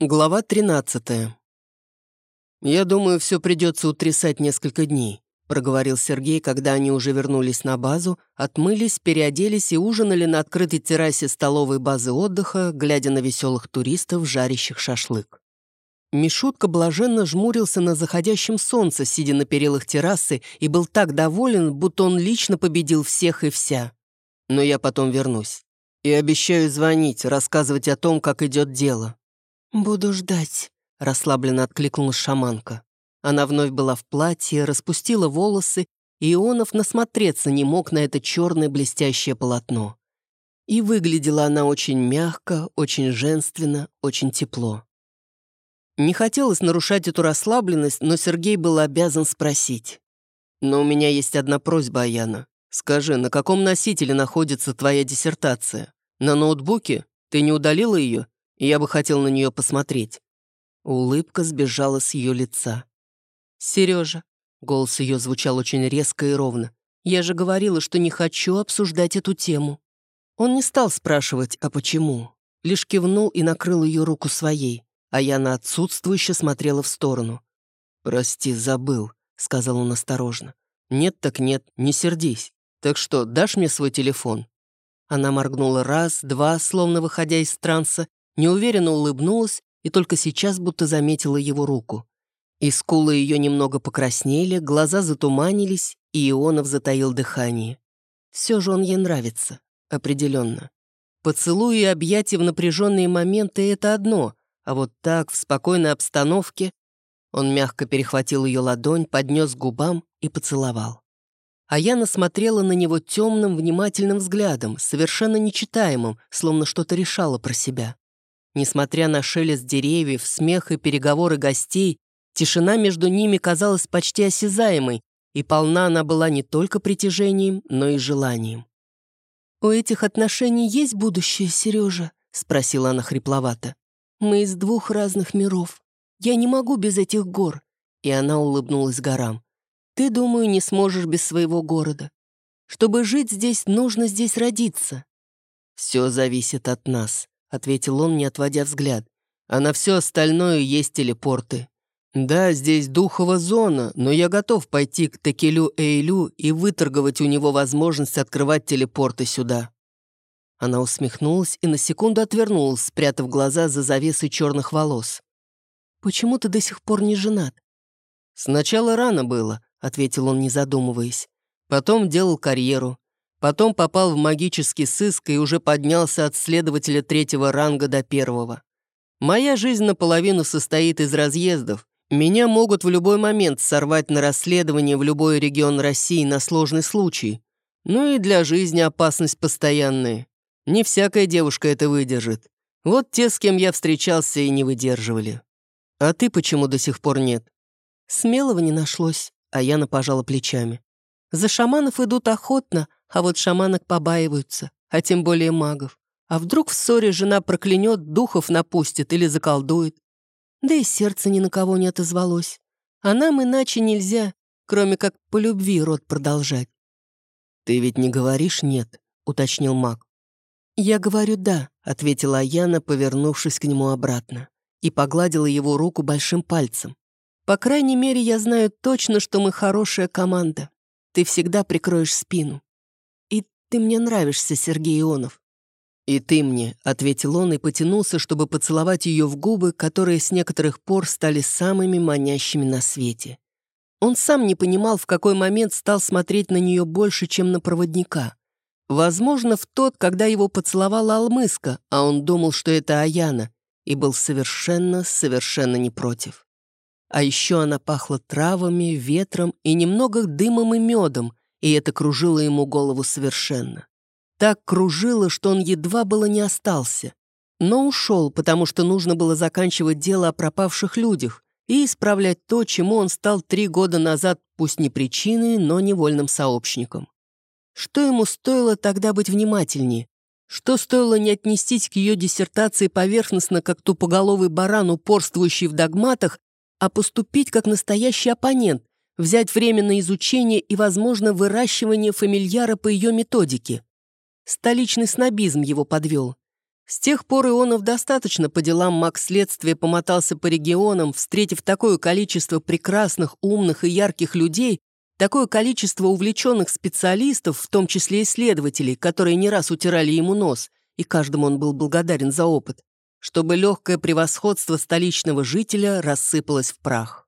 Глава 13. «Я думаю, все придется утрясать несколько дней», проговорил Сергей, когда они уже вернулись на базу, отмылись, переоделись и ужинали на открытой террасе столовой базы отдыха, глядя на веселых туристов, жарящих шашлык. Мишутка блаженно жмурился на заходящем солнце, сидя на перилах террасы, и был так доволен, будто он лично победил всех и вся. «Но я потом вернусь. И обещаю звонить, рассказывать о том, как идет дело. «Буду ждать», — расслабленно откликнулась шаманка. Она вновь была в платье, распустила волосы, и Ионов насмотреться не мог на это черное блестящее полотно. И выглядела она очень мягко, очень женственно, очень тепло. Не хотелось нарушать эту расслабленность, но Сергей был обязан спросить. «Но у меня есть одна просьба, Аяна. Скажи, на каком носителе находится твоя диссертация? На ноутбуке? Ты не удалила ее? Я бы хотел на нее посмотреть». Улыбка сбежала с ее лица. «Сережа», — голос ее звучал очень резко и ровно, «я же говорила, что не хочу обсуждать эту тему». Он не стал спрашивать, а почему. Лишь кивнул и накрыл ее руку своей, а я на отсутствующе смотрела в сторону. «Прости, забыл», — сказал он осторожно. «Нет так нет, не сердись. Так что, дашь мне свой телефон?» Она моргнула раз, два, словно выходя из транса, неуверенно улыбнулась и только сейчас будто заметила его руку. И скулы ее немного покраснели, глаза затуманились, и Ионов затаил дыхание. Все же он ей нравится, определенно. Поцелуи и объятия в напряженные моменты — это одно, а вот так, в спокойной обстановке, он мягко перехватил ее ладонь, поднес к губам и поцеловал. А Яна смотрела на него темным, внимательным взглядом, совершенно нечитаемым, словно что-то решала про себя. Несмотря на шелест деревьев, смех и переговоры гостей, тишина между ними казалась почти осязаемой, и полна она была не только притяжением, но и желанием. «У этих отношений есть будущее, Сережа?» — спросила она хрипловато. «Мы из двух разных миров. Я не могу без этих гор». И она улыбнулась горам. «Ты, думаю, не сможешь без своего города. Чтобы жить здесь, нужно здесь родиться». «Все зависит от нас», — ответил он, не отводя взгляд. «А на все остальное есть телепорты. Да, здесь духова зона, но я готов пойти к Текелю Эйлю и выторговать у него возможность открывать телепорты сюда». Она усмехнулась и на секунду отвернулась, спрятав глаза за завесой черных волос. «Почему ты до сих пор не женат?» «Сначала рано было», — ответил он, не задумываясь. «Потом делал карьеру. Потом попал в магический сыск и уже поднялся от следователя третьего ранга до первого. Моя жизнь наполовину состоит из разъездов. Меня могут в любой момент сорвать на расследование в любой регион России на сложный случай. Ну и для жизни опасность постоянная. Не всякая девушка это выдержит. Вот те, с кем я встречался, и не выдерживали. А ты почему до сих пор нет? Смелого не нашлось, а Яна пожала плечами. За шаманов идут охотно, а вот шаманок побаиваются, а тем более магов. А вдруг в ссоре жена проклянет, духов напустит или заколдует? Да и сердце ни на кого не отозвалось. А нам иначе нельзя, кроме как по любви род продолжать. «Ты ведь не говоришь «нет», — уточнил маг. «Я говорю «да», — ответила Аяна, повернувшись к нему обратно, и погладила его руку большим пальцем. «По крайней мере, я знаю точно, что мы хорошая команда. Ты всегда прикроешь спину. «Ты мне нравишься, Сергей Ионов». «И ты мне», — ответил он и потянулся, чтобы поцеловать ее в губы, которые с некоторых пор стали самыми манящими на свете. Он сам не понимал, в какой момент стал смотреть на нее больше, чем на проводника. Возможно, в тот, когда его поцеловала Алмыска, а он думал, что это Аяна, и был совершенно, совершенно не против. А еще она пахла травами, ветром и немного дымом и медом, и это кружило ему голову совершенно. Так кружило, что он едва было не остался. Но ушел, потому что нужно было заканчивать дело о пропавших людях и исправлять то, чему он стал три года назад пусть не причиной, но невольным сообщником. Что ему стоило тогда быть внимательнее? Что стоило не отнестись к ее диссертации поверхностно, как тупоголовый баран, упорствующий в догматах, а поступить как настоящий оппонент, взять время на изучение и, возможно, выращивание фамильяра по ее методике. Столичный снобизм его подвел. С тех пор Ионов достаточно по делам маг-следствия помотался по регионам, встретив такое количество прекрасных, умных и ярких людей, такое количество увлеченных специалистов, в том числе исследователей, которые не раз утирали ему нос, и каждому он был благодарен за опыт, чтобы легкое превосходство столичного жителя рассыпалось в прах.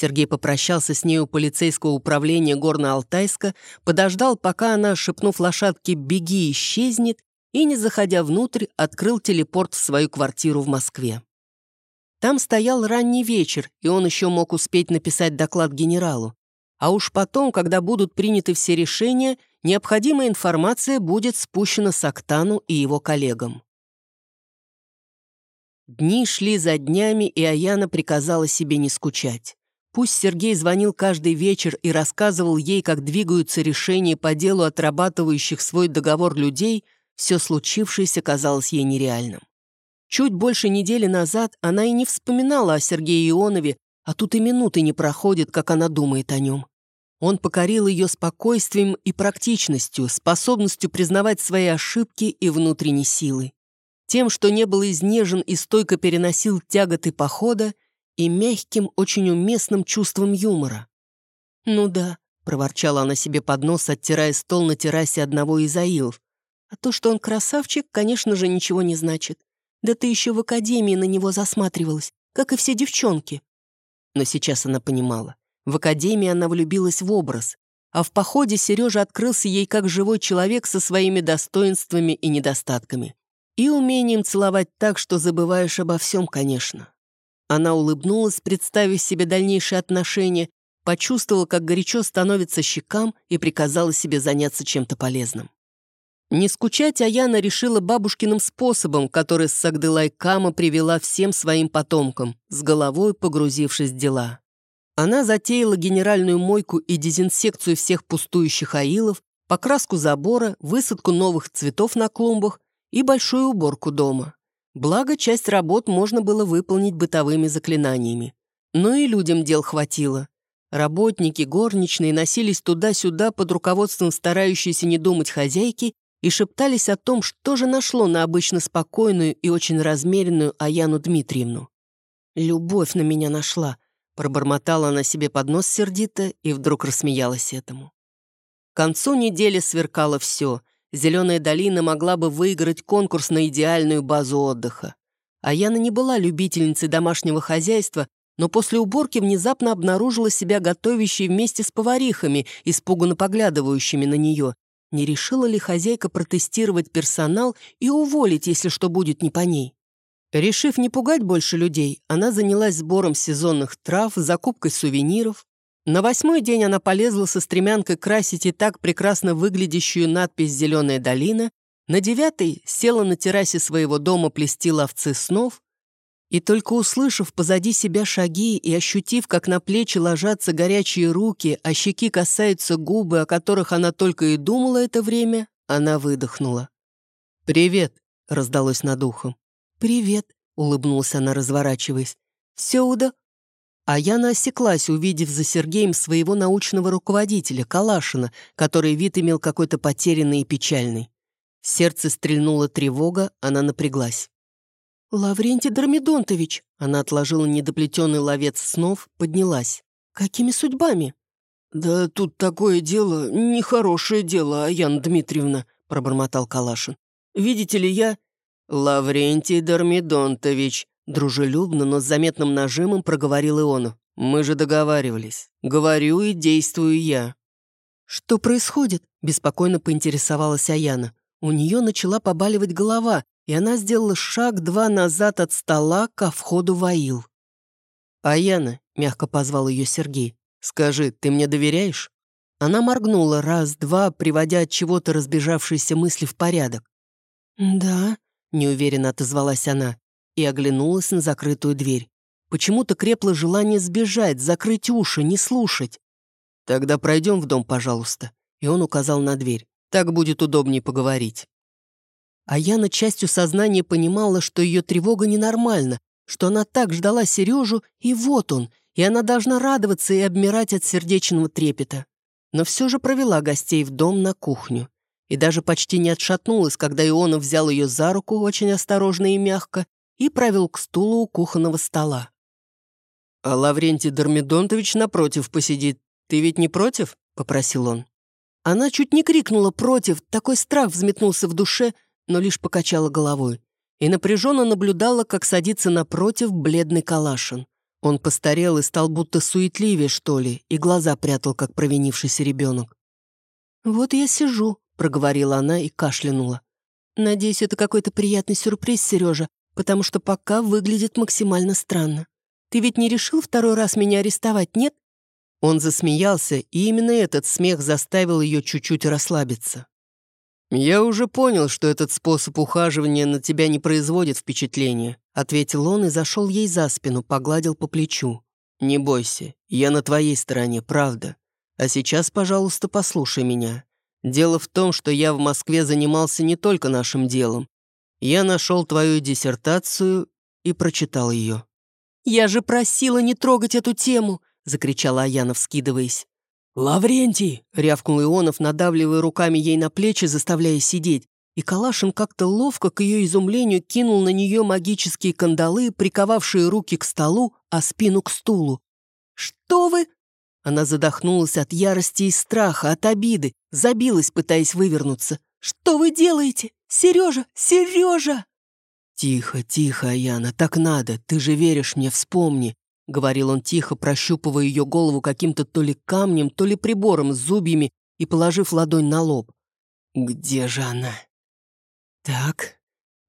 Сергей попрощался с ней у полицейского управления Горно-Алтайска, подождал, пока она, шепнув лошадке «беги, исчезнет», и, не заходя внутрь, открыл телепорт в свою квартиру в Москве. Там стоял ранний вечер, и он еще мог успеть написать доклад генералу. А уж потом, когда будут приняты все решения, необходимая информация будет спущена Сактану и его коллегам. Дни шли за днями, и Аяна приказала себе не скучать. Пусть Сергей звонил каждый вечер и рассказывал ей, как двигаются решения по делу отрабатывающих свой договор людей, все случившееся казалось ей нереальным. Чуть больше недели назад она и не вспоминала о Сергее Ионове, а тут и минуты не проходит, как она думает о нем. Он покорил ее спокойствием и практичностью, способностью признавать свои ошибки и внутренней силой. Тем, что не был изнежен и стойко переносил тяготы похода, и мягким, очень уместным чувством юмора. «Ну да», — проворчала она себе под нос, оттирая стол на террасе одного из аилов. «А то, что он красавчик, конечно же, ничего не значит. Да ты еще в академии на него засматривалась, как и все девчонки». Но сейчас она понимала. В академии она влюбилась в образ, а в походе Сережа открылся ей как живой человек со своими достоинствами и недостатками. И умением целовать так, что забываешь обо всем, конечно. Она улыбнулась, представив себе дальнейшие отношения, почувствовала, как горячо становится щекам и приказала себе заняться чем-то полезным. Не скучать Аяна решила бабушкиным способом, который Сагдылай Кама привела всем своим потомкам, с головой погрузившись в дела. Она затеяла генеральную мойку и дезинсекцию всех пустующих аилов, покраску забора, высадку новых цветов на клумбах и большую уборку дома. Благо, часть работ можно было выполнить бытовыми заклинаниями. Но и людям дел хватило. Работники, горничные носились туда-сюда под руководством старающейся не думать хозяйки и шептались о том, что же нашло на обычно спокойную и очень размеренную Аяну Дмитриевну. «Любовь на меня нашла», — пробормотала она себе под нос сердито и вдруг рассмеялась этому. К концу недели сверкало все Зеленая долина могла бы выиграть конкурс на идеальную базу отдыха. А Яна не была любительницей домашнего хозяйства, но после уборки внезапно обнаружила себя готовящей вместе с поварихами, испуганно поглядывающими на нее. Не решила ли хозяйка протестировать персонал и уволить, если что будет не по ней? Решив не пугать больше людей, она занялась сбором сезонных трав, закупкой сувениров, на восьмой день она полезла со стремянкой красить и так прекрасно выглядящую надпись «Зеленая долина», на девятый села на террасе своего дома плести ловцы снов, и только услышав позади себя шаги и ощутив, как на плечи ложатся горячие руки, а щеки касаются губы, о которых она только и думала это время, она выдохнула. «Привет», — раздалось над ухом. «Привет», — улыбнулась она, разворачиваясь. «Все уда...» А Яна осеклась, увидев за Сергеем своего научного руководителя, Калашина, который вид имел какой-то потерянный и печальный. В сердце стрельнула тревога, она напряглась. «Лаврентий Дормидонтович!» Она отложила недоплетенный ловец снов, поднялась. «Какими судьбами?» «Да тут такое дело, нехорошее дело, Аяна Дмитриевна», пробормотал Калашин. «Видите ли, я...» «Лаврентий Дормидонтович», Дружелюбно, но с заметным нажимом проговорил Иона. «Мы же договаривались. Говорю и действую я». «Что происходит?» – беспокойно поинтересовалась Аяна. У нее начала побаливать голова, и она сделала шаг-два назад от стола ко входу в аил. «Аяна», — мягко позвал ее Сергей, — «скажи, ты мне доверяешь?» Она моргнула раз-два, приводя от чего-то разбежавшиеся мысли в порядок. «Да», — неуверенно отозвалась она и оглянулась на закрытую дверь. Почему-то крепло желание сбежать, закрыть уши, не слушать. «Тогда пройдем в дом, пожалуйста», и он указал на дверь. «Так будет удобнее поговорить». А я на частью сознания понимала, что ее тревога ненормальна, что она так ждала Сережу, и вот он, и она должна радоваться и обмирать от сердечного трепета. Но все же провела гостей в дом на кухню. и даже почти не отшатнулась, когда Ионов взял ее за руку очень осторожно и мягко и провел к стулу у кухонного стола. «А Лаврентий Дормидонтович напротив посидит. Ты ведь не против?» — попросил он. Она чуть не крикнула «против», такой страх взметнулся в душе, но лишь покачала головой и напряженно наблюдала, как садится напротив бледный Калашин. Он постарел и стал будто суетливее, что ли, и глаза прятал, как провинившийся ребенок. «Вот я сижу», — проговорила она и кашлянула. «Надеюсь, это какой-то приятный сюрприз, Сережа, потому что пока выглядит максимально странно. Ты ведь не решил второй раз меня арестовать, нет?» Он засмеялся, и именно этот смех заставил ее чуть-чуть расслабиться. «Я уже понял, что этот способ ухаживания на тебя не производит впечатления», ответил он и зашел ей за спину, погладил по плечу. «Не бойся, я на твоей стороне, правда. А сейчас, пожалуйста, послушай меня. Дело в том, что я в Москве занимался не только нашим делом. Я нашел твою диссертацию и прочитал ее». «Я же просила не трогать эту тему!» закричала Аяна, вскидываясь. «Лаврентий!» — рявкнул Ионов, надавливая руками ей на плечи, заставляя сидеть. И Калашин как-то ловко, к ее изумлению, кинул на нее магические кандалы, приковавшие руки к столу, а спину к стулу. «Что вы?» Она задохнулась от ярости и страха, от обиды, забилась, пытаясь вывернуться. «Что вы делаете? Сережа! Сережа!» «Тихо, тихо, Аяна, так надо. Ты же веришь мне, вспомни. — говорил он тихо, прощупывая ее голову каким-то то ли камнем, то ли прибором с зубьями и положив ладонь на лоб. «Где же она?» «Так,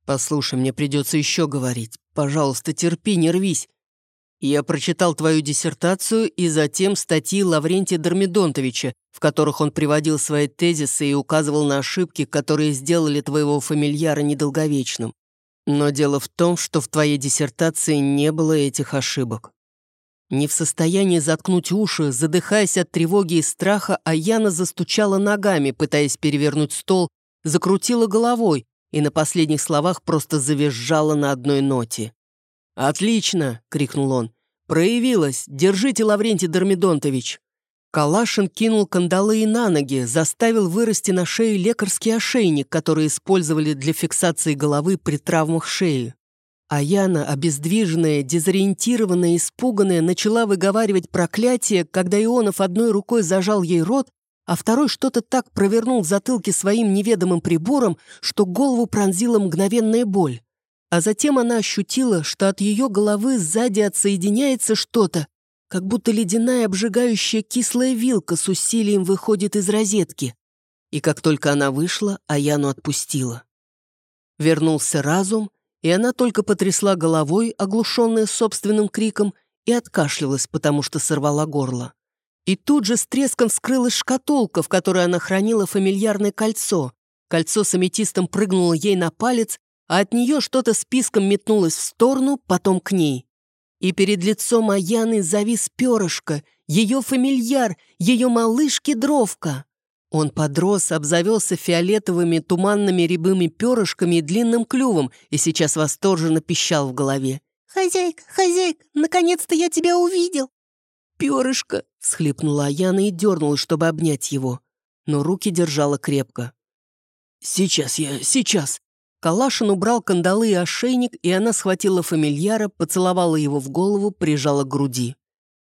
послушай, мне придется еще говорить. Пожалуйста, терпи, не рвись. Я прочитал твою диссертацию и затем статьи Лаврентия Дормидонтовича, в которых он приводил свои тезисы и указывал на ошибки, которые сделали твоего фамильяра недолговечным. Но дело в том, что в твоей диссертации не было этих ошибок. Не в состоянии заткнуть уши, задыхаясь от тревоги и страха, Аяна застучала ногами, пытаясь перевернуть стол, закрутила головой и на последних словах просто завизжала на одной ноте. «Отлично!» — крикнул он. «Проявилась! Держите, Лаврентий Дормидонтович!» Калашин кинул кандалы и на ноги, заставил вырасти на шее лекарский ошейник, который использовали для фиксации головы при травмах шеи. А Яна, обездвиженная, дезориентированная, испуганная, начала выговаривать проклятие, когда Ионов одной рукой зажал ей рот, а второй что-то так провернул в затылке своим неведомым прибором, что голову пронзила мгновенная боль. А затем она ощутила, что от ее головы сзади отсоединяется что-то, как будто ледяная обжигающая кислая вилка с усилием выходит из розетки. И как только она вышла, Аяну отпустила. Вернулся разум — и она только потрясла головой, оглушенная собственным криком, и откашлялась, потому что сорвала горло. И тут же с треском вскрылась шкатулка, в которой она хранила фамильярное кольцо. Кольцо с аметистом прыгнуло ей на палец, а от нее что-то списком метнулось в сторону, потом к ней. И перед лицом Аяны завис перышко, ее фамильяр, ее малышки-дровка. Он подрос, обзавелся фиолетовыми туманными рябыми перышками и длинным клювом и сейчас восторженно пищал в голове. «Хозяйка, хозяйка, наконец-то я тебя увидел!» «Перышко!» — всхлипнула Аяна и дернулась, чтобы обнять его. Но руки держала крепко. «Сейчас я, сейчас!» Калашин убрал кандалы и ошейник, и она схватила фамильяра, поцеловала его в голову, прижала к груди.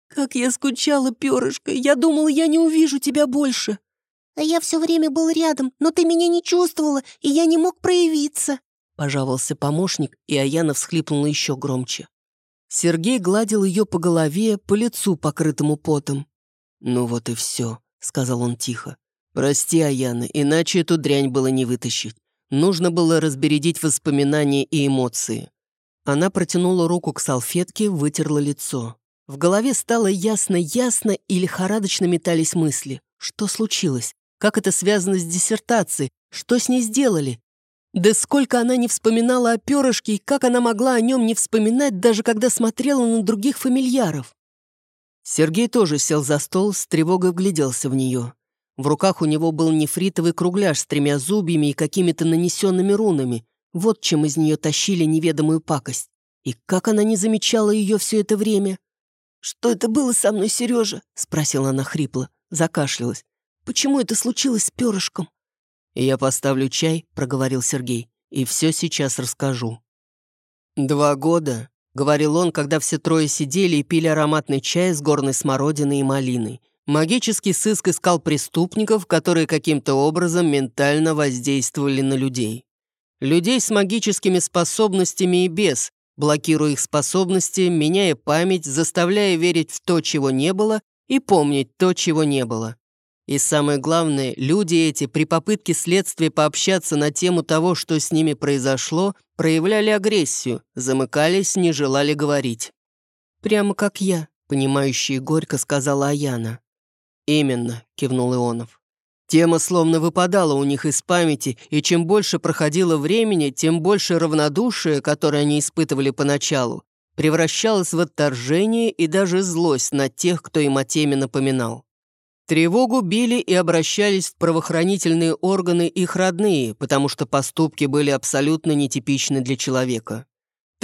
«Как я скучала, перышко! Я думала, я не увижу тебя больше!» «А я все время был рядом, но ты меня не чувствовала, и я не мог проявиться», — пожаловался помощник, и Аяна всхлипнула еще громче. Сергей гладил ее по голове, по лицу, покрытому потом. «Ну вот и все», — сказал он тихо. «Прости, Аяна, иначе эту дрянь было не вытащить. Нужно было разбередить воспоминания и эмоции». Она протянула руку к салфетке, вытерла лицо. В голове стало ясно-ясно и лихорадочно метались мысли. Что случилось? Как это связано с диссертацией? Что с ней сделали? Да сколько она не вспоминала о перышке, и как она могла о нем не вспоминать, даже когда смотрела на других фамильяров? Сергей тоже сел за стол, с тревогой вгляделся в нее. В руках у него был нефритовый кругляш с тремя зубьями и какими-то нанесенными рунами. Вот чем из нее тащили неведомую пакость. И как она не замечала ее все это время? «Что это было со мной, Сережа?» — спросила она хрипло, закашлялась. Почему это случилось с перышком? «Я поставлю чай», — проговорил Сергей, — «и все сейчас расскажу». «Два года», — говорил он, когда все трое сидели и пили ароматный чай с горной смородиной и малиной. Магический сыск искал преступников, которые каким-то образом ментально воздействовали на людей. Людей с магическими способностями и без, блокируя их способности, меняя память, заставляя верить в то, чего не было, и помнить то, чего не было. И самое главное, люди эти при попытке следствия пообщаться на тему того, что с ними произошло, проявляли агрессию, замыкались, не желали говорить. «Прямо как я», — понимающий горько сказала Аяна. «Именно», — кивнул Ионов. Тема словно выпадала у них из памяти, и чем больше проходило времени, тем больше равнодушие, которое они испытывали поначалу, превращалось в отторжение и даже злость на тех, кто им о теме напоминал. Тревогу били и обращались в правоохранительные органы их родные, потому что поступки были абсолютно нетипичны для человека.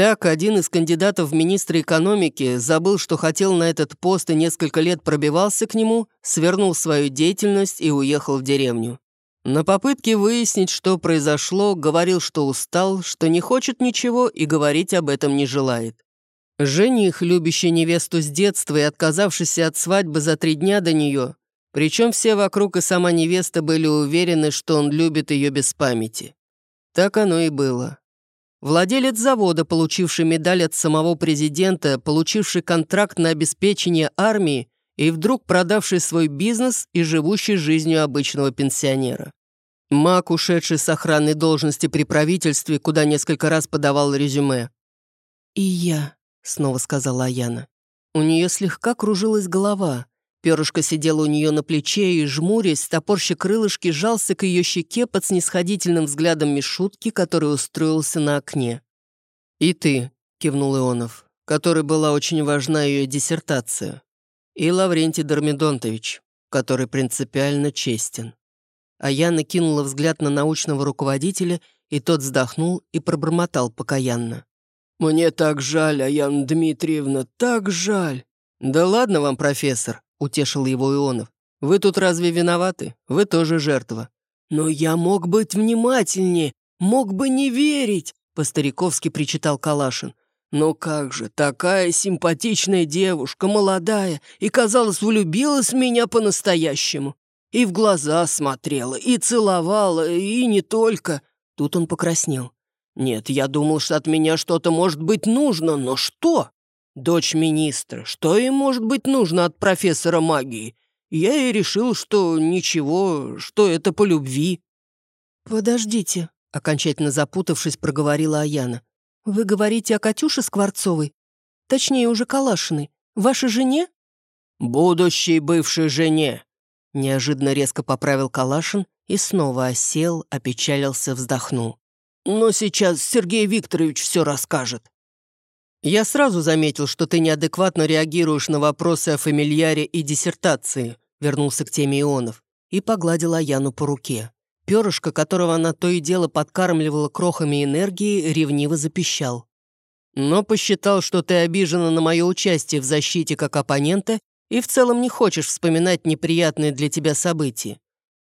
Так, один из кандидатов в министры экономики забыл, что хотел на этот пост и несколько лет пробивался к нему, свернул свою деятельность и уехал в деревню. На попытке выяснить, что произошло, говорил, что устал, что не хочет ничего и говорить об этом не желает. Жених, любящий невесту с детства и отказавшийся от свадьбы за три дня до нее, причем все вокруг и сама невеста были уверены, что он любит ее без памяти. Так оно и было. Владелец завода, получивший медаль от самого президента, получивший контракт на обеспечение армии и вдруг продавший свой бизнес и живущий жизнью обычного пенсионера. Маг, ушедший с охранной должности при правительстве, куда несколько раз подавал резюме. «И я», — снова сказала Аяна. У нее слегка кружилась голова. Перышко сидел у нее на плече и, жмурясь, топорщик крылышки жался к ее щеке под снисходительным взглядом Мишутки, который устроился на окне. «И ты», — кивнул Ионов, которой была очень важна ее диссертация. «И Лаврентий Дормидонтович, который принципиально честен». А я накинула взгляд на научного руководителя, и тот вздохнул и пробормотал покаянно. «Мне так жаль, Аяна Дмитриевна, так жаль!» «Да ладно вам, профессор», утешил его Ионов. «Вы тут разве виноваты? Вы тоже жертва». «Но я мог быть внимательнее, мог бы не верить», по-стариковски причитал Калашин. «Но как же, такая симпатичная девушка, молодая, и, казалось, влюбилась в меня по-настоящему. И в глаза смотрела, и целовала, и не только». Тут он покраснел. «Нет, я думал, что от меня что-то может быть нужно, но что?» Дочь министра, что ей может быть нужно от профессора магии? Я и решил, что ничего, что это по любви». «Подождите», — окончательно запутавшись, проговорила Аяна. «Вы говорите о Катюше Скворцовой? Точнее, уже Калашиной. Вашей жене?» «Будущей бывшей жене», — неожиданно резко поправил Калашин и снова осел, опечалился, вздохнул. «Но сейчас Сергей Викторович все расскажет». «Я сразу заметил, что ты неадекватно реагируешь на вопросы о фамильяре и диссертации», вернулся к теме ионов и погладил Аяну по руке. Перышко, которого она то и дело подкармливала крохами энергии, ревниво запищал. «Но посчитал, что ты обижена на мое участие в защите как оппонента и в целом не хочешь вспоминать неприятные для тебя события.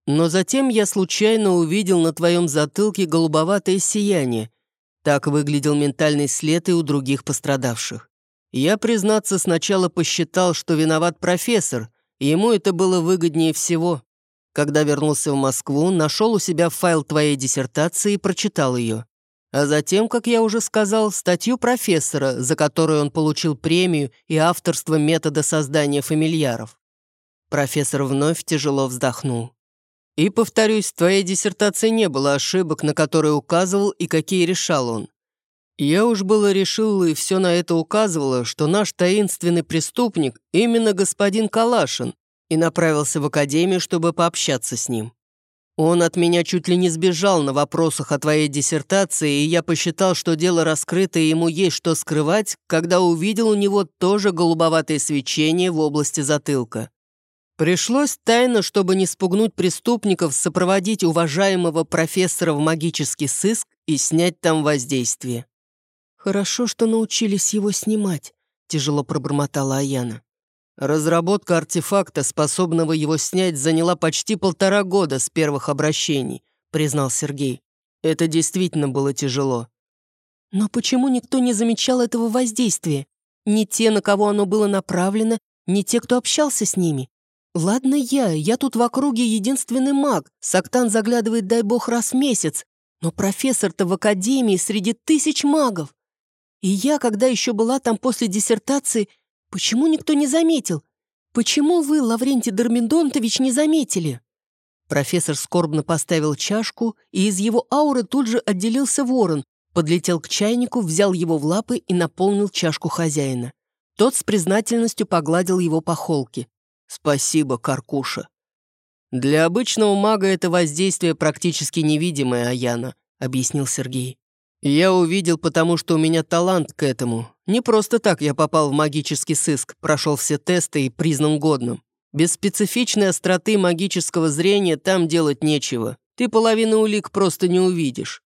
Но затем я случайно увидел на твоем затылке голубоватое сияние, так выглядел ментальный след и у других пострадавших. Я, признаться, сначала посчитал, что виноват профессор, ему это было выгоднее всего. Когда вернулся в Москву, нашел у себя файл твоей диссертации и прочитал ее. А затем, как я уже сказал, статью профессора, за которую он получил премию и авторство метода создания фамильяров. Профессор вновь тяжело вздохнул. И, повторюсь, в твоей диссертации не было ошибок, на которые указывал и какие решал он. Я уж было решил, и все на это указывало, что наш таинственный преступник именно господин Калашин, и направился в академию, чтобы пообщаться с ним. Он от меня чуть ли не сбежал на вопросах о твоей диссертации, и я посчитал, что дело раскрыто, и ему есть что скрывать, когда увидел у него тоже голубоватое свечение в области затылка. Пришлось тайно, чтобы не спугнуть преступников, сопроводить уважаемого профессора в магический сыск и снять там воздействие. «Хорошо, что научились его снимать», — тяжело пробормотала Аяна. Разработка артефакта, способного его снять, заняла почти полтора года с первых обращений, — признал Сергей. «Это действительно было тяжело». «Но почему никто не замечал этого воздействия? Ни те, на кого оно было направлено, ни те, кто общался с ними. Ладно я, я тут в округе единственный маг, Сактан заглядывает, дай бог, раз в месяц, но профессор-то в академии среди тысяч магов. И я, когда еще была там после диссертации, почему никто не заметил? Почему вы, Лаврентий Дормидонтович, не заметили?» Профессор скорбно поставил чашку, и из его ауры тут же отделился ворон, подлетел к чайнику, взял его в лапы и наполнил чашку хозяина. Тот с признательностью погладил его по холке. «Спасибо, Каркуша». «Для обычного мага это воздействие практически невидимое, Аяна», — объяснил Сергей. «Я увидел, потому что у меня талант к этому. Не просто так я попал в магический сыск, прошел все тесты и признан годным. Без специфичной остроты магического зрения там делать нечего. Ты половину улик просто не увидишь.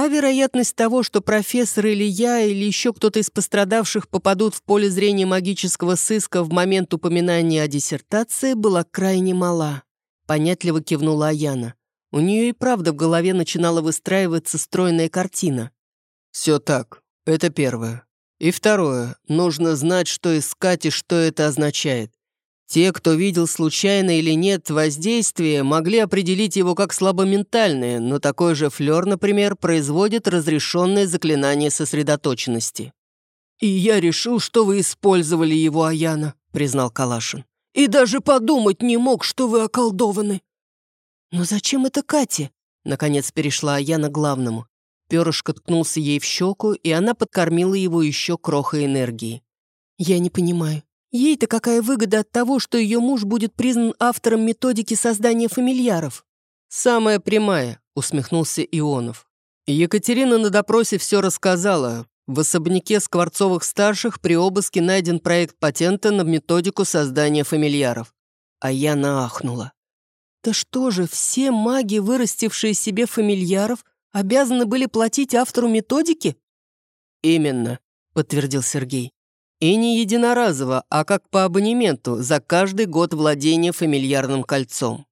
А вероятность того, что профессор или я, или еще кто-то из пострадавших попадут в поле зрения магического сыска в момент упоминания о диссертации, была крайне мала. Понятливо кивнула Аяна. У нее и правда в голове начинала выстраиваться стройная картина. «Все так. Это первое. И второе. Нужно знать, что искать и что это означает. Те, кто видел случайно или нет воздействие, могли определить его как слабоментальное, но такой же флер, например, производит разрешенное заклинание сосредоточенности. «И я решил, что вы использовали его, Аяна», — признал Калашин. «И даже подумать не мог, что вы околдованы». «Но зачем это Кате?» — наконец перешла Аяна к главному. Перышко ткнулся ей в щеку, и она подкормила его еще крохой энергии. «Я не понимаю. Ей-то какая выгода от того, что ее муж будет признан автором методики создания фамильяров? «Самая прямая», — усмехнулся Ионов. Екатерина на допросе все рассказала. В особняке Скворцовых-старших при обыске найден проект патента на методику создания фамильяров. А я наахнула. «Да что же, все маги, вырастившие себе фамильяров, обязаны были платить автору методики?» «Именно», — подтвердил Сергей. И не единоразово, а как по абонементу за каждый год владения фамильярным кольцом.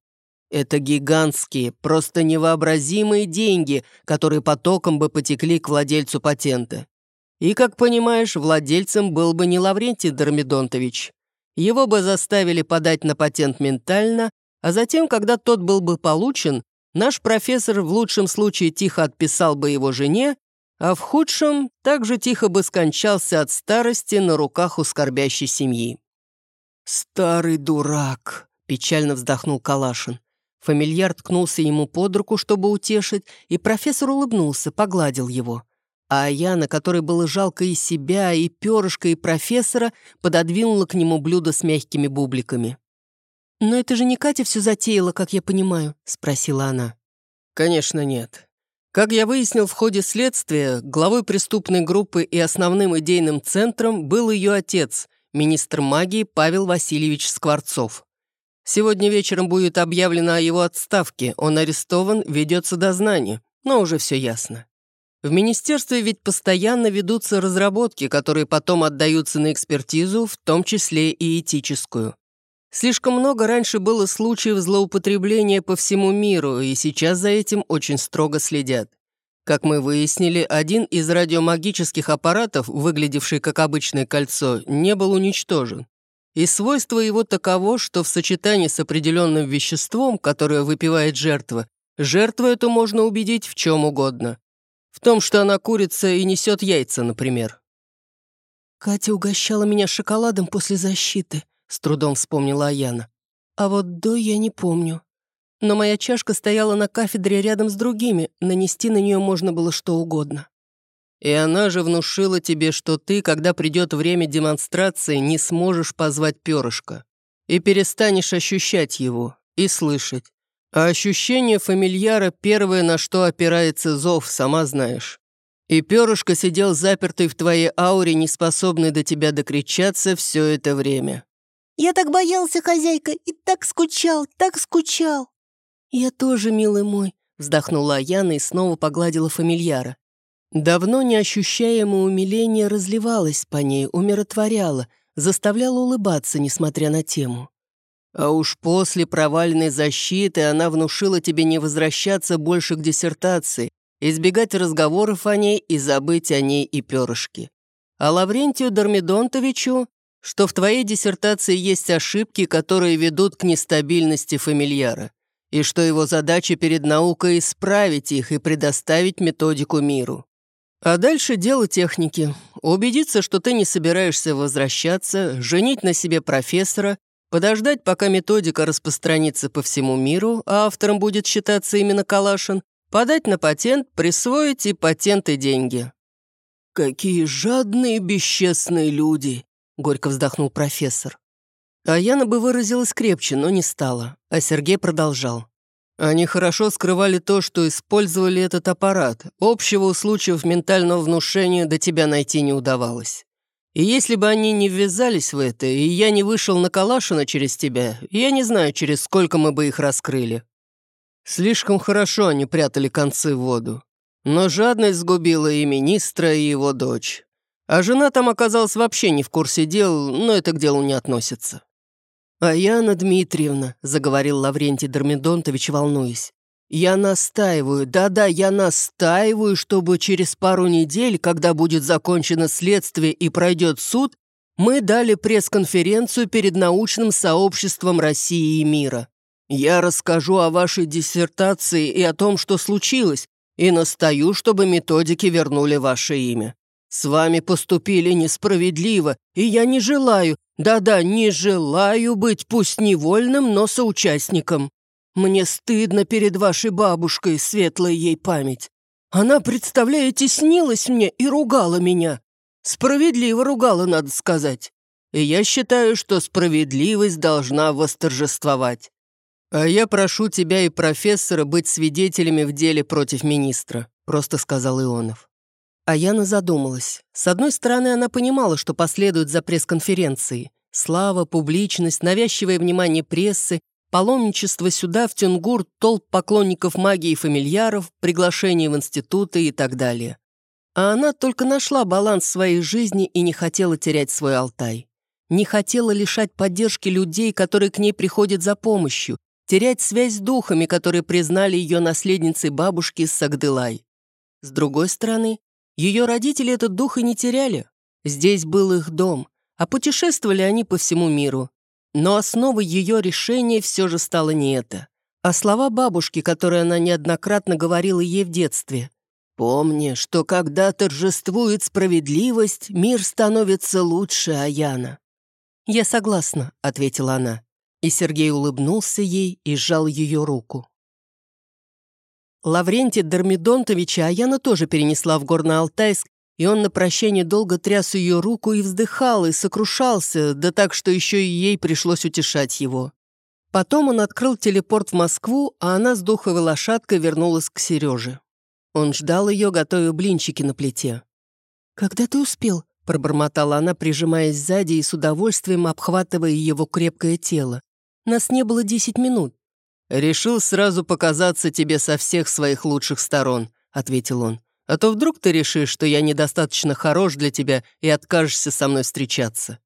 Это гигантские, просто невообразимые деньги, которые потоком бы потекли к владельцу патента. И, как понимаешь, владельцем был бы не Лаврентий Дормидонтович. Его бы заставили подать на патент ментально, а затем, когда тот был бы получен, наш профессор в лучшем случае тихо отписал бы его жене, а в худшем также тихо бы скончался от старости на руках у скорбящей семьи. «Старый дурак!» — печально вздохнул Калашин. Фамильяр ткнулся ему под руку, чтобы утешить, и профессор улыбнулся, погладил его. А Яна, которой было жалко и себя, и перышка, и профессора, пододвинула к нему блюдо с мягкими бубликами. «Но это же не Катя все затеяла, как я понимаю?» — спросила она. «Конечно нет. Как я выяснил в ходе следствия, главой преступной группы и основным идейным центром был ее отец, министр магии Павел Васильевич Скворцов. Сегодня вечером будет объявлено о его отставке, он арестован, ведется дознание, но уже все ясно. В министерстве ведь постоянно ведутся разработки, которые потом отдаются на экспертизу, в том числе и этическую. Слишком много раньше было случаев злоупотребления по всему миру, и сейчас за этим очень строго следят. Как мы выяснили, один из радиомагических аппаратов, выглядевший как обычное кольцо, не был уничтожен. И свойство его таково, что в сочетании с определенным веществом, которое выпивает жертва, жертву эту можно убедить в чем угодно. В том, что она курица и несет яйца, например. «Катя угощала меня шоколадом после защиты», — с трудом вспомнила Аяна. «А вот до я не помню. Но моя чашка стояла на кафедре рядом с другими, нанести на нее можно было что угодно». «И она же внушила тебе, что ты, когда придет время демонстрации, не сможешь позвать перышко. И перестанешь ощущать его, и слышать. А ощущение фамильяра первое, на что опирается зов, сама знаешь. И перышко сидел запертый в твоей ауре, не способный до тебя докричаться все это время. «Я так боялся, хозяйка, и так скучал, так скучал!» «Я тоже, милый мой», — вздохнула Яна и снова погладила фамильяра. Давно неощущаемое умиление разливалось по ней, умиротворяло, заставляло улыбаться, несмотря на тему. А уж после провальной защиты она внушила тебе не возвращаться больше к диссертации, избегать разговоров о ней и забыть о ней и перышки. А Лаврентию Дормидонтовичу, что в твоей диссертации есть ошибки, которые ведут к нестабильности фамильяра, и что его задача перед наукой исправить их и предоставить методику миру. А дальше дело техники. Убедиться, что ты не собираешься возвращаться, женить на себе профессора, подождать, пока методика распространится по всему миру, а автором будет считаться именно Калашин, подать на патент, присвоить и патент и деньги. «Какие жадные, бесчестные люди!» — горько вздохнул профессор. А Яна бы выразилась крепче, но не стала, а Сергей продолжал. Они хорошо скрывали то, что использовали этот аппарат. Общего у случаев ментального внушения до тебя найти не удавалось. И если бы они не ввязались в это, и я не вышел на Калашина через тебя, я не знаю, через сколько мы бы их раскрыли. Слишком хорошо они прятали концы в воду. Но жадность сгубила и министра, и его дочь. А жена там оказалась вообще не в курсе дел, но это к делу не относится. «А Яна Дмитриевна», — заговорил Лаврентий Дормидонтович, волнуясь, «я настаиваю, да-да, я настаиваю, чтобы через пару недель, когда будет закончено следствие и пройдет суд, мы дали пресс-конференцию перед научным сообществом России и мира. Я расскажу о вашей диссертации и о том, что случилось, и настаю, чтобы методики вернули ваше имя. С вами поступили несправедливо, и я не желаю, да-да, не желаю быть пусть невольным, но соучастником. Мне стыдно перед вашей бабушкой, светлая ей память. Она, представляете, снилась мне и ругала меня. Справедливо ругала, надо сказать. И я считаю, что справедливость должна восторжествовать. А я прошу тебя и профессора быть свидетелями в деле против министра», просто сказал Ионов. А Яна задумалась. С одной стороны, она понимала, что последует за пресс-конференцией. Слава, публичность, навязчивое внимание прессы, паломничество сюда, в Тюнгур, толп поклонников магии и фамильяров, приглашение в институты и так далее. А она только нашла баланс своей жизни и не хотела терять свой Алтай. Не хотела лишать поддержки людей, которые к ней приходят за помощью, терять связь с духами, которые признали ее наследницей бабушки Сагдылай. С другой стороны, ее родители этот дух и не теряли. Здесь был их дом, а путешествовали они по всему миру. Но основой ее решения все же стало не это, а слова бабушки, которые она неоднократно говорила ей в детстве. «Помни, что когда торжествует справедливость, мир становится лучше Аяна». «Я согласна», — ответила она. И Сергей улыбнулся ей и сжал ее руку. Лаврентий Дормидонтовича Аяна тоже перенесла в Горно-Алтайск, и он на прощание долго тряс ее руку и вздыхал, и сокрушался, да так, что еще и ей пришлось утешать его. Потом он открыл телепорт в Москву, а она с духовой лошадкой вернулась к Сереже. Он ждал ее, готовя блинчики на плите. «Когда ты успел?» – пробормотала она, прижимаясь сзади и с удовольствием обхватывая его крепкое тело. «Нас не было десять минут». «Решил сразу показаться тебе со всех своих лучших сторон», — ответил он. «А то вдруг ты решишь, что я недостаточно хорош для тебя и откажешься со мной встречаться».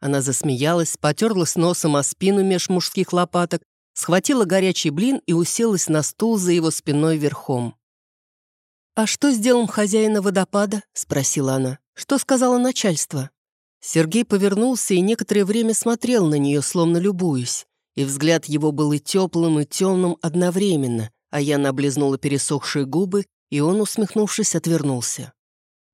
Она засмеялась, потерлась носом о спину меж мужских лопаток, схватила горячий блин и уселась на стул за его спиной верхом. «А что с делом хозяина водопада?» — спросила она. «Что сказала начальство?» Сергей повернулся и некоторое время смотрел на нее, словно любуясь и взгляд его был и теплым, и темным одновременно, а я наблизнула пересохшие губы, и он, усмехнувшись, отвернулся.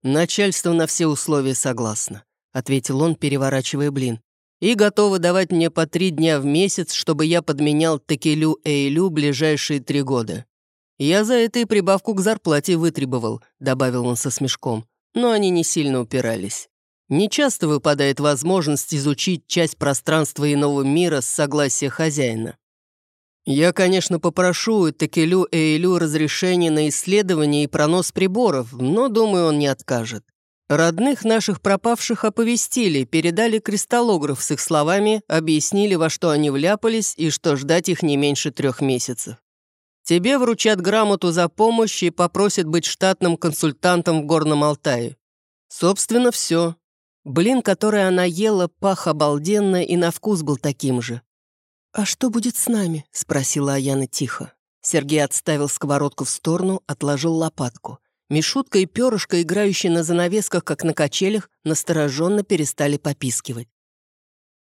«Начальство на все условия согласно», — ответил он, переворачивая блин. «И готовы давать мне по три дня в месяц, чтобы я подменял Текелю Эйлю ближайшие три года. Я за это и прибавку к зарплате вытребовал», — добавил он со смешком. Но они не сильно упирались. Не часто выпадает возможность изучить часть пространства иного мира с согласия хозяина. Я, конечно, попрошу Текелю Эйлю разрешения на исследование и пронос приборов, но, думаю, он не откажет. Родных наших пропавших оповестили, передали кристаллограф с их словами, объяснили, во что они вляпались и что ждать их не меньше трех месяцев. Тебе вручат грамоту за помощь и попросят быть штатным консультантом в Горном Алтае. Собственно, все. Блин, который она ела, пах обалденно и на вкус был таким же. «А что будет с нами?» — спросила Аяна тихо. Сергей отставил сковородку в сторону, отложил лопатку. Мишутка и перышко, играющие на занавесках, как на качелях, настороженно перестали попискивать.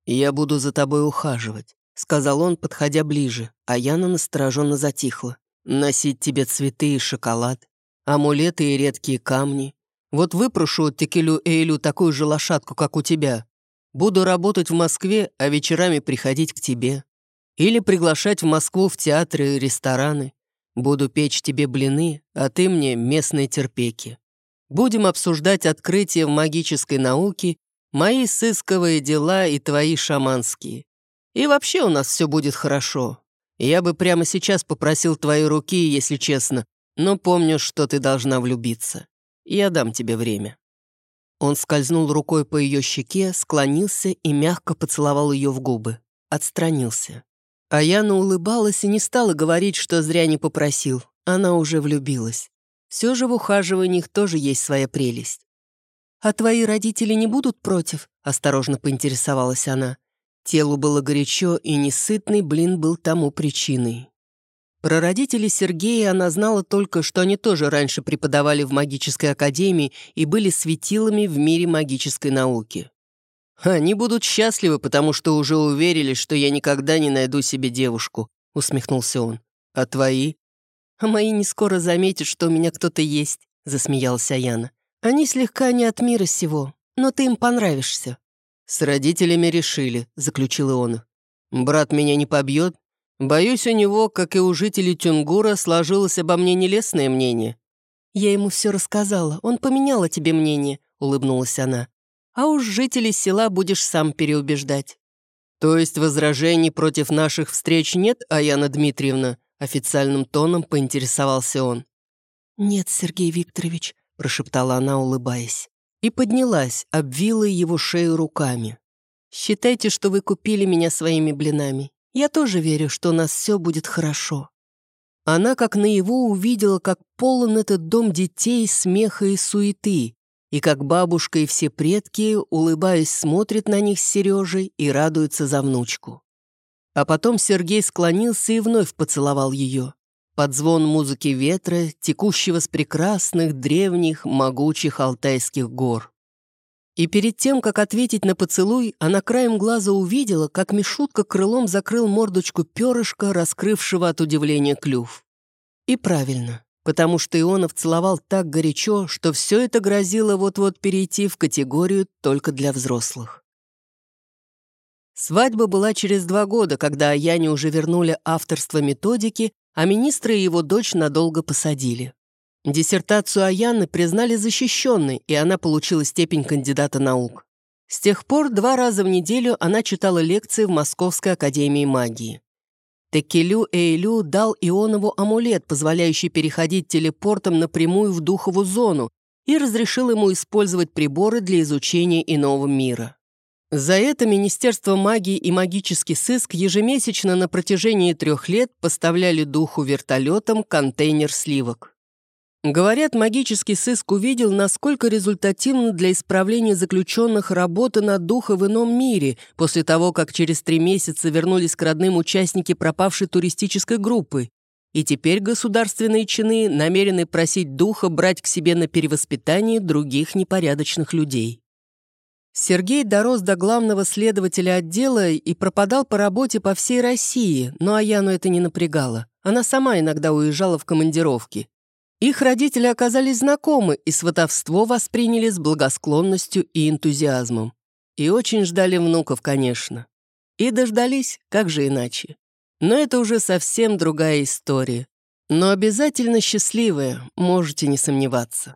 «Я буду за тобой ухаживать», — сказал он, подходя ближе, а Яна настороженно затихла. «Носить тебе цветы и шоколад, амулеты и редкие камни. Вот выпрошу Текелю Эйлю такую же лошадку, как у тебя. Буду работать в Москве, а вечерами приходить к тебе. Или приглашать в Москву в театры и рестораны. Буду печь тебе блины, а ты мне местные терпеки. Будем обсуждать открытия в магической науке, мои сысковые дела и твои шаманские. И вообще у нас все будет хорошо. Я бы прямо сейчас попросил твои руки, если честно, но помню, что ты должна влюбиться. Я дам тебе время». Он скользнул рукой по ее щеке, склонился и мягко поцеловал ее в губы. Отстранился. А Яна улыбалась и не стала говорить, что зря не попросил. Она уже влюбилась. Все же в ухаживаниях тоже есть своя прелесть. «А твои родители не будут против?» — осторожно поинтересовалась она. Телу было горячо, и несытный блин был тому причиной. Про родителей Сергея она знала только, что они тоже раньше преподавали в магической академии и были светилами в мире магической науки. «Они будут счастливы, потому что уже уверили, что я никогда не найду себе девушку», — усмехнулся он. «А твои?» «А мои не скоро заметят, что у меня кто-то есть», — засмеялась Аяна. «Они слегка не от мира сего, но ты им понравишься». «С родителями решили», — заключил он. «Брат меня не побьет? Боюсь, у него, как и у жителей Тюнгура, сложилось обо мне нелестное мнение». «Я ему все рассказала, он поменял о тебе мнение», — улыбнулась она а уж жителей села будешь сам переубеждать». «То есть возражений против наших встреч нет, Аяна Дмитриевна?» Официальным тоном поинтересовался он. «Нет, Сергей Викторович», — прошептала она, улыбаясь. И поднялась, обвила его шею руками. «Считайте, что вы купили меня своими блинами. Я тоже верю, что у нас все будет хорошо». Она как наяву увидела, как полон этот дом детей, смеха и суеты, и как бабушка и все предки, улыбаясь, смотрят на них с Сережей и радуются за внучку. А потом Сергей склонился и вновь поцеловал ее. Под звон музыки ветра, текущего с прекрасных, древних, могучих алтайских гор. И перед тем, как ответить на поцелуй, она краем глаза увидела, как Мишутка крылом закрыл мордочку перышка, раскрывшего от удивления клюв. И правильно потому что Ионов целовал так горячо, что все это грозило вот-вот перейти в категорию только для взрослых. Свадьба была через два года, когда Яне уже вернули авторство методики, а министра и его дочь надолго посадили. Диссертацию Аяны признали защищенной, и она получила степень кандидата наук. С тех пор два раза в неделю она читала лекции в Московской академии магии. Текелю Эйлю дал Ионову амулет, позволяющий переходить телепортом напрямую в духовую зону, и разрешил ему использовать приборы для изучения иного мира. За это Министерство магии и магический сыск ежемесячно на протяжении трех лет поставляли духу вертолетом контейнер сливок. Говорят, магический сыск увидел, насколько результативно для исправления заключенных работа над духа в ином мире, после того, как через три месяца вернулись к родным участники пропавшей туристической группы. И теперь государственные чины намерены просить духа брать к себе на перевоспитание других непорядочных людей. Сергей дорос до главного следователя отдела и пропадал по работе по всей России, но Аяну это не напрягало. Она сама иногда уезжала в командировки. Их родители оказались знакомы и сватовство восприняли с благосклонностью и энтузиазмом. И очень ждали внуков, конечно. И дождались, как же иначе. Но это уже совсем другая история. Но обязательно счастливая, можете не сомневаться.